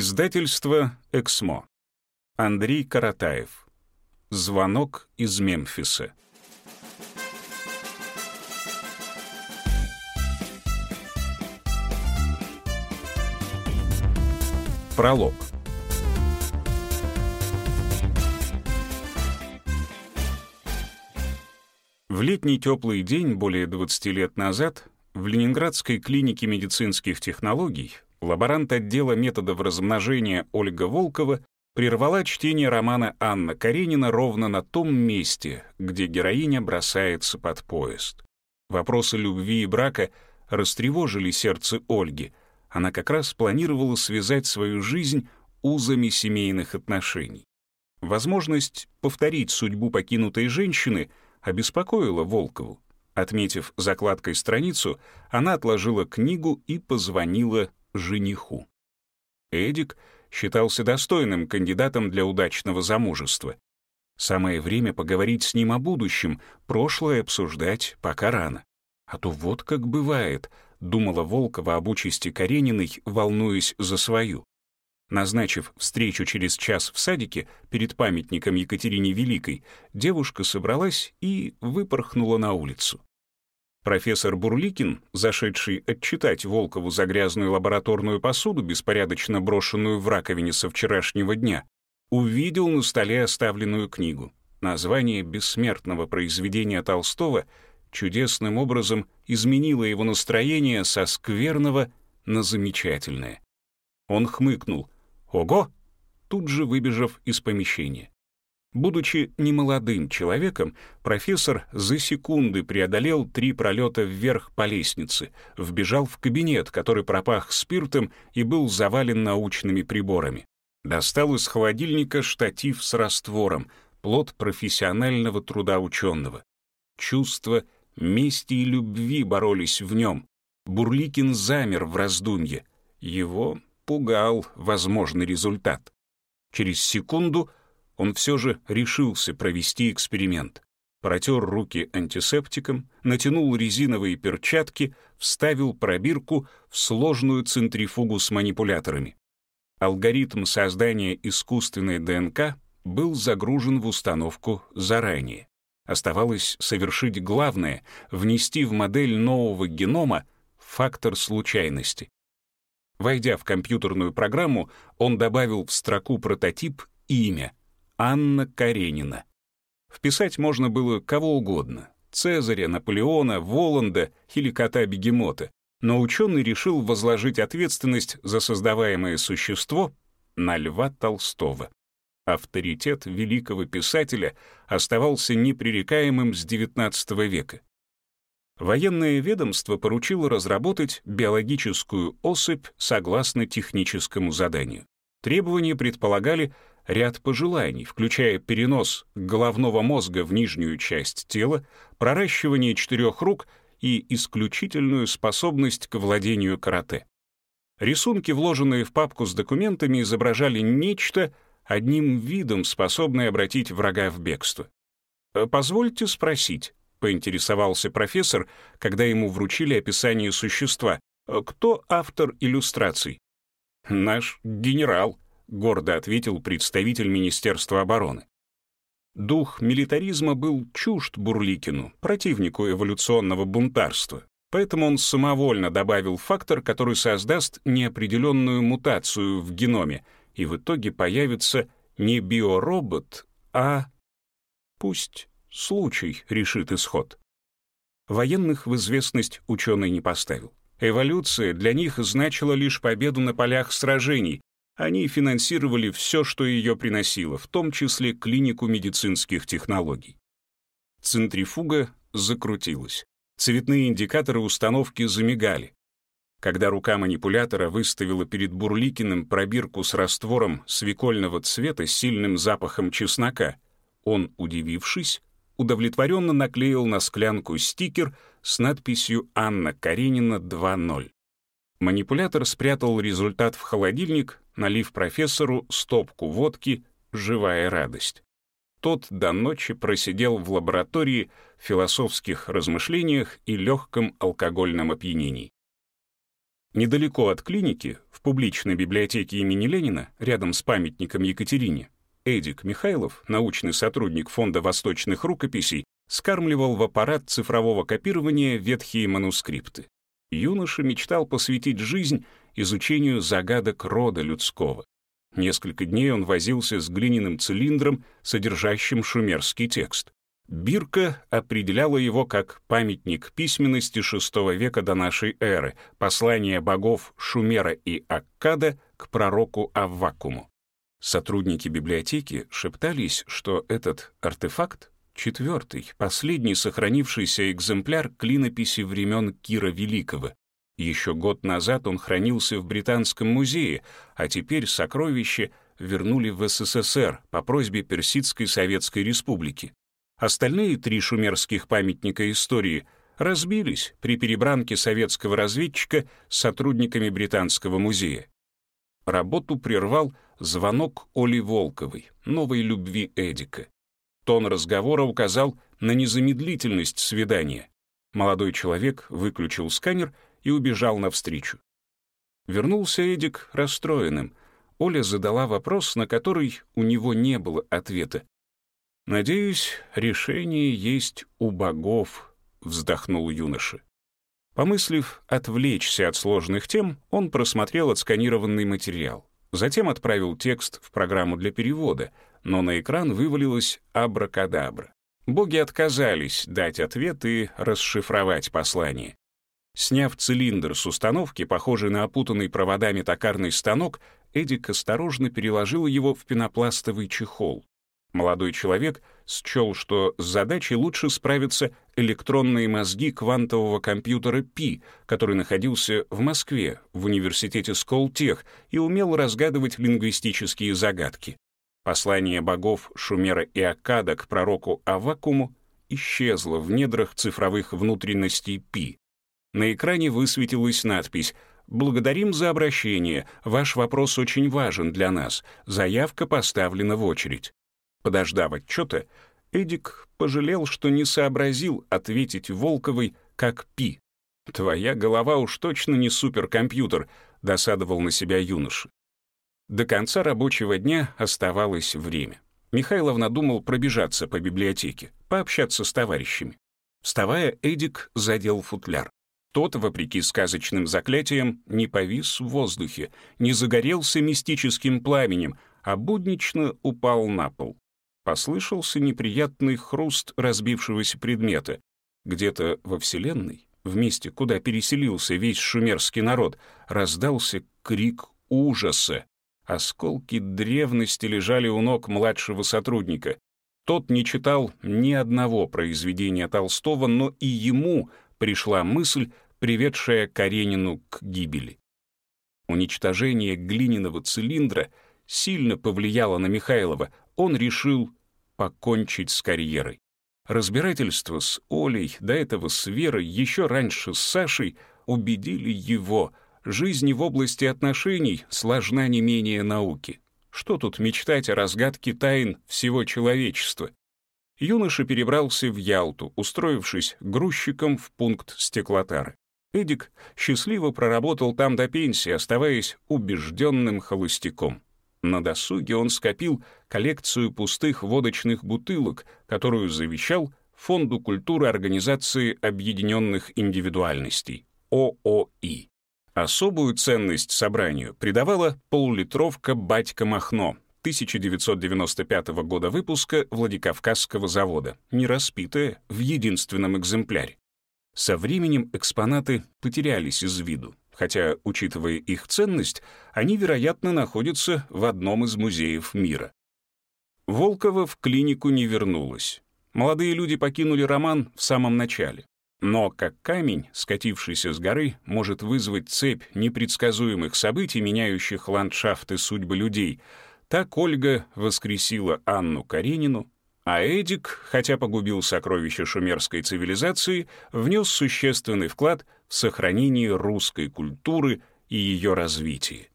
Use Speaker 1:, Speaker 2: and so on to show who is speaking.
Speaker 1: Издательство «Эксмо». Андрей Каратаев. Звонок из Мемфиса. Пролог. В летний теплый день более 20 лет назад в Ленинградской клинике медицинских технологий лаборант отдела методов размножения Ольга Волкова прервала чтение романа Анна Каренина ровно на том месте, где героиня бросается под поезд. Вопросы любви и брака растревожили сердце Ольги. Она как раз планировала связать свою жизнь узами семейных отношений. Возможность повторить судьбу покинутой женщины обеспокоила Волкову. Отметив закладкой страницу, она отложила книгу и позвонила жениху. Эдик считался достойным кандидатом для удачного замужества. Самое время поговорить с ним о будущем, прошлое обсуждать пока рано. А то вот как бывает, думала Волкова об участи Карениной, волнуясь за свою. Назначив встречу через час в садике перед памятником Екатерине Великой, девушка собралась и выпорхнула на улицу. Профессор Бурликин, зашедший отчитать Волкову за грязную лабораторную посуду, беспорядочно брошенную в раковине со вчерашнего дня, увидел на столе оставленную книгу. Название бессмертного произведения Толстого чудесным образом изменило его настроение со скверного на замечательное. Он хмыкнул. «Ого!» тут же выбежав из помещения. Будучи немолодым человеком, профессор за секунды преодолел три пролета вверх по лестнице, вбежал в кабинет, который пропах спиртом и был завален научными приборами. Достал из холодильника штатив с раствором, плод профессионального труда ученого. Чувства мести и любви боролись в нем. Бурликин замер в раздумье. Его пугал возможный результат. Через секунду он все же решился провести эксперимент. Протер руки антисептиком, натянул резиновые перчатки, вставил пробирку в сложную центрифугу с манипуляторами. Алгоритм создания искусственной ДНК был загружен в установку заранее. Оставалось совершить главное — внести в модель нового генома фактор случайности. Войдя в компьютерную программу, он добавил в строку прототип имя Анна Каренина. Вписать можно было кого угодно — Цезаря, Наполеона, Воланда или кота-бегемота, но ученый решил возложить ответственность за создаваемое существо на Льва Толстого. Авторитет великого писателя оставался непререкаемым с XIX века. Военное ведомство поручило разработать биологическую особь согласно техническому заданию. Требования предполагали ряд пожеланий, включая перенос головного мозга в нижнюю часть тела, проращивание четырех рук и исключительную способность к владению карате. Рисунки, вложенные в папку с документами, изображали нечто, одним видом способное обратить врага в бегство. «Э, «Позвольте спросить», — поинтересовался профессор, когда ему вручили описание существа, «Э, «кто автор иллюстраций?» «Наш генерал», — гордо ответил представитель Министерства обороны. Дух милитаризма был чужд Бурликину, противнику эволюционного бунтарства, поэтому он самовольно добавил фактор, который создаст неопределенную мутацию в геноме, и в итоге появится не биоробот, а... Пусть случай решит исход. Военных в известность ученый не поставил. Эволюция для них значила лишь победу на полях сражений, они финансировали все, что ее приносило, в том числе клинику медицинских технологий. Центрифуга закрутилась. Цветные индикаторы установки замигали. Когда рука манипулятора выставила перед Бурликиным пробирку с раствором свекольного цвета с сильным запахом чеснока, он, удивившись, удовлетворенно наклеил на склянку стикер с надписью «Анна Каренина 2.0». Манипулятор спрятал результат в холодильник, налив профессору стопку водки «Живая радость». Тот до ночи просидел в лаборатории в философских размышлениях и легком алкогольном опьянении. Недалеко от клиники, в публичной библиотеке имени Ленина, рядом с памятником Екатерине, Эдик Михайлов, научный сотрудник Фонда восточных рукописей, скармливал в аппарат цифрового копирования ветхие манускрипты. Юноша мечтал посвятить жизнь изучению загадок рода людского. Несколько дней он возился с глиняным цилиндром, содержащим шумерский текст. Бирка определяла его как памятник письменности VI века до нашей эры, послание богов Шумера и Аккада к пророку Аввакуму. Сотрудники библиотеки шептались, что этот артефакт — четвертый, последний сохранившийся экземпляр клинописи времен Кира Великого. Еще год назад он хранился в Британском музее, а теперь сокровище вернули в СССР по просьбе Персидской Советской Республики. Остальные три шумерских памятника истории разбились при перебранке советского разведчика с сотрудниками Британского музея. Работу прервал звонок Оли Волковой, новой любви Эдика. Тон разговора указал на незамедлительность свидания. Молодой человек выключил сканер и убежал навстречу. Вернулся Эдик расстроенным. Оля задала вопрос, на который у него не было ответа. «Надеюсь, решение есть у богов», — вздохнул юноша. Помыслив отвлечься от сложных тем, он просмотрел отсканированный материал. Затем отправил текст в программу для перевода, но на экран вывалилось абракадабра. Боги отказались дать ответ и расшифровать послание. Сняв цилиндр с установки, похожий на опутанный проводами токарный станок, Эдик осторожно переложил его в пенопластовый чехол. Молодой человек счел, что с задачей лучше справятся электронные мозги квантового компьютера Пи, который находился в Москве, в университете Сколтех, и умел разгадывать лингвистические загадки. Послание богов Шумера и Акада к пророку Авакуму исчезло в недрах цифровых внутренностей Пи. На экране высветилась надпись «Благодарим за обращение. Ваш вопрос очень важен для нас. Заявка поставлена в очередь». Подождав отчета, Эдик пожалел, что не сообразил ответить Волковой как Пи. «Твоя голова уж точно не суперкомпьютер», — досадовал на себя юноша. До конца рабочего дня оставалось время. Михайлов надумал пробежаться по библиотеке, пообщаться с товарищами. Вставая, Эдик задел футляр. Тот, вопреки сказочным заклятиям, не повис в воздухе, не загорелся мистическим пламенем, а буднично упал на пол послышался неприятный хруст разбившегося предмета. Где-то во Вселенной, в месте, куда переселился весь шумерский народ, раздался крик ужаса. Осколки древности лежали у ног младшего сотрудника. Тот не читал ни одного произведения Толстого, но и ему пришла мысль, приведшая Каренину к гибели. Уничтожение глиняного цилиндра сильно повлияло на Михайлова. Он решил покончить с карьерой. Разбирательство с Олей, до этого с Верой, еще раньше с Сашей убедили его. Жизнь в области отношений сложна не менее науки. Что тут мечтать о разгадке тайн всего человечества? Юноша перебрался в Ялту, устроившись грузчиком в пункт стеклотары. Эдик счастливо проработал там до пенсии, оставаясь убежденным холостяком. На досуге он скопил коллекцию пустых водочных бутылок, которую завещал Фонду культуры Организации Объединенных Индивидуальностей, ООИ. Особую ценность собранию придавала полулитровка «Батька Махно» 1995 года выпуска Владикавказского завода, не распитая в единственном экземпляре. Со временем экспонаты потерялись из виду, хотя, учитывая их ценность, они, вероятно, находятся в одном из музеев мира. Волкова в клинику не вернулась. Молодые люди покинули роман в самом начале. Но как камень, скатившийся с горы, может вызвать цепь непредсказуемых событий, меняющих ландшафты судьбы людей, так Ольга воскресила Анну Каренину, а Эдик, хотя погубил сокровища шумерской цивилизации, внес существенный вклад в сохранение русской культуры и ее развитие.